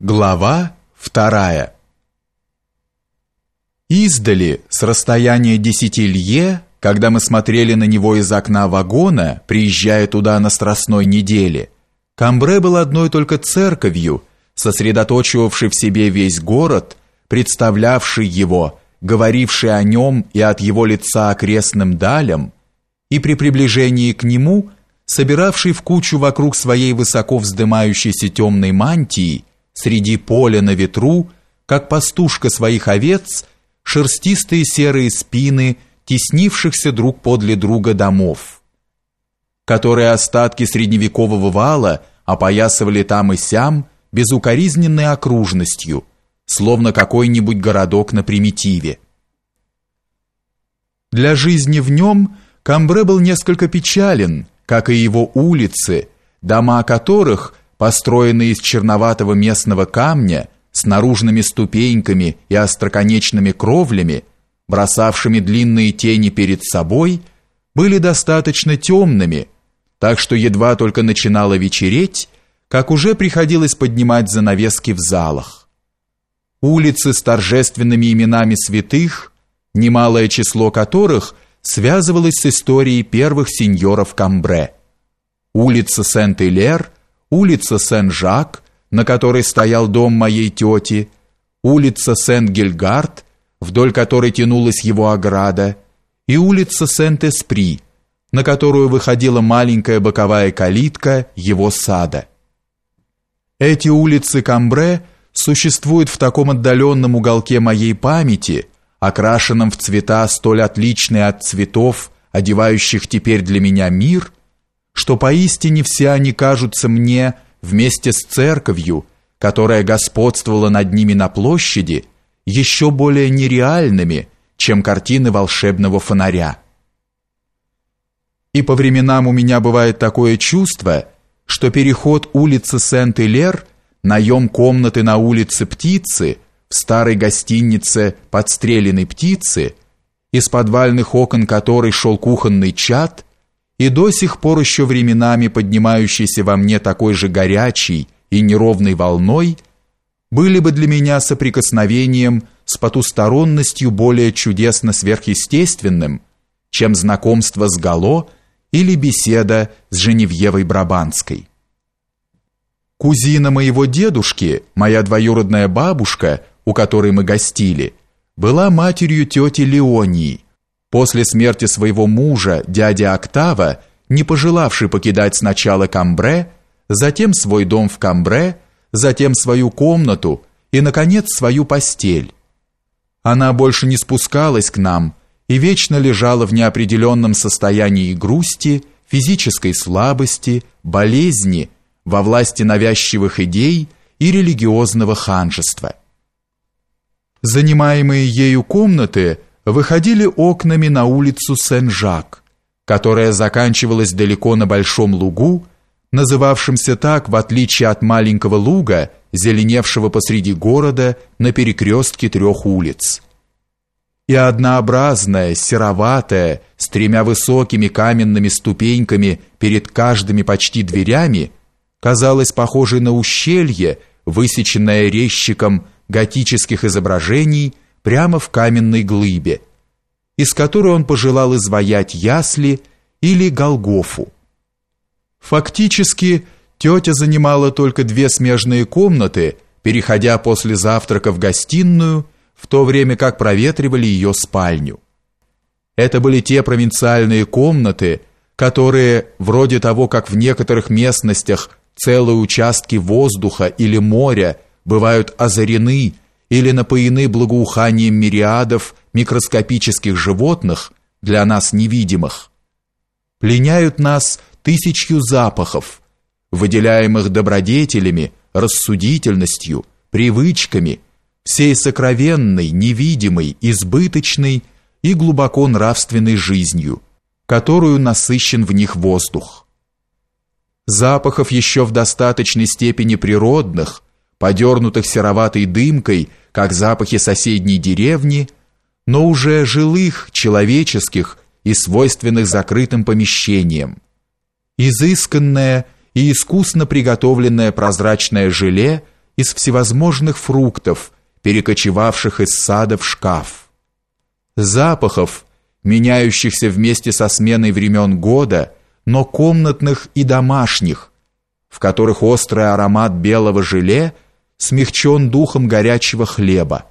Глава вторая. Издали, с расстояния десяти лье, когда мы смотрели на него из окна вагона, приезжая туда на Страстной неделе, Камбре был одной только церковью, сосредоточивавшей в себе весь город, представлявший его, говоривший о нем и от его лица окрестным далям, и при приближении к нему, собиравший в кучу вокруг своей высоко вздымающейся темной мантии, среди поля на ветру, как пастушка своих овец, шерстистые серые спины теснившихся друг подле друга домов, которые остатки средневекового вала опоясывали там и сям безукоризненной окружностью, словно какой-нибудь городок на примитиве. Для жизни в нем Камбре был несколько печален, как и его улицы, дома которых – построенный из черноватого местного камня с наружными ступеньками и остроконечными кровлями, бросавшими длинные тени перед собой, были достаточно темными, так что едва только начинало вечереть, как уже приходилось поднимать занавески в залах. Улицы с торжественными именами святых, немалое число которых связывалось с историей первых сеньоров Камбре. Улица Сент-Илер – улица Сен-Жак, на которой стоял дом моей тети, улица Сен-Гильгард, вдоль которой тянулась его ограда, и улица Сент-Эспри, на которую выходила маленькая боковая калитка его сада. Эти улицы Камбре существуют в таком отдаленном уголке моей памяти, окрашенном в цвета столь отличные от цветов, одевающих теперь для меня мир – что поистине все они кажутся мне вместе с церковью, которая господствовала над ними на площади, еще более нереальными, чем картины волшебного фонаря. И по временам у меня бывает такое чувство, что переход улицы Сент-Илер, наем комнаты на улице Птицы, в старой гостинице подстреленной птицы, из подвальных окон которой шел кухонный чад, и до сих пор еще временами поднимающийся во мне такой же горячей и неровной волной, были бы для меня соприкосновением с потусторонностью более чудесно сверхъестественным, чем знакомство с Гало или беседа с Женевьевой Брабанской. Кузина моего дедушки, моя двоюродная бабушка, у которой мы гостили, была матерью тети Леонии, После смерти своего мужа, дяди Октава, не пожелавший покидать сначала Камбре, затем свой дом в Камбре, затем свою комнату и, наконец, свою постель. Она больше не спускалась к нам и вечно лежала в неопределенном состоянии грусти, физической слабости, болезни, во власти навязчивых идей и религиозного ханжества. Занимаемые ею комнаты – выходили окнами на улицу Сен-Жак, которая заканчивалась далеко на большом лугу, называвшемся так в отличие от маленького луга, зеленевшего посреди города на перекрестке трех улиц. И однообразная, сероватая, с тремя высокими каменными ступеньками перед каждыми почти дверями, казалась похожей на ущелье, высеченное резчиком готических изображений – прямо в каменной глыбе, из которой он пожелал изваять ясли или Голгофу. Фактически, тетя занимала только две смежные комнаты, переходя после завтрака в гостиную, в то время как проветривали ее спальню. Это были те провинциальные комнаты, которые, вроде того, как в некоторых местностях целые участки воздуха или моря бывают озарены или напоены благоуханием мириадов микроскопических животных, для нас невидимых, пленяют нас тысячью запахов, выделяемых добродетелями, рассудительностью, привычками, всей сокровенной, невидимой, избыточной и глубоко нравственной жизнью, которую насыщен в них воздух. Запахов еще в достаточной степени природных – подернутых сероватой дымкой, как запахи соседней деревни, но уже жилых, человеческих и свойственных закрытым помещениям. Изысканное и искусно приготовленное прозрачное желе из всевозможных фруктов, перекочевавших из сада в шкаф. Запахов, меняющихся вместе со сменой времен года, но комнатных и домашних, в которых острый аромат белого желе смягчен духом горячего хлеба,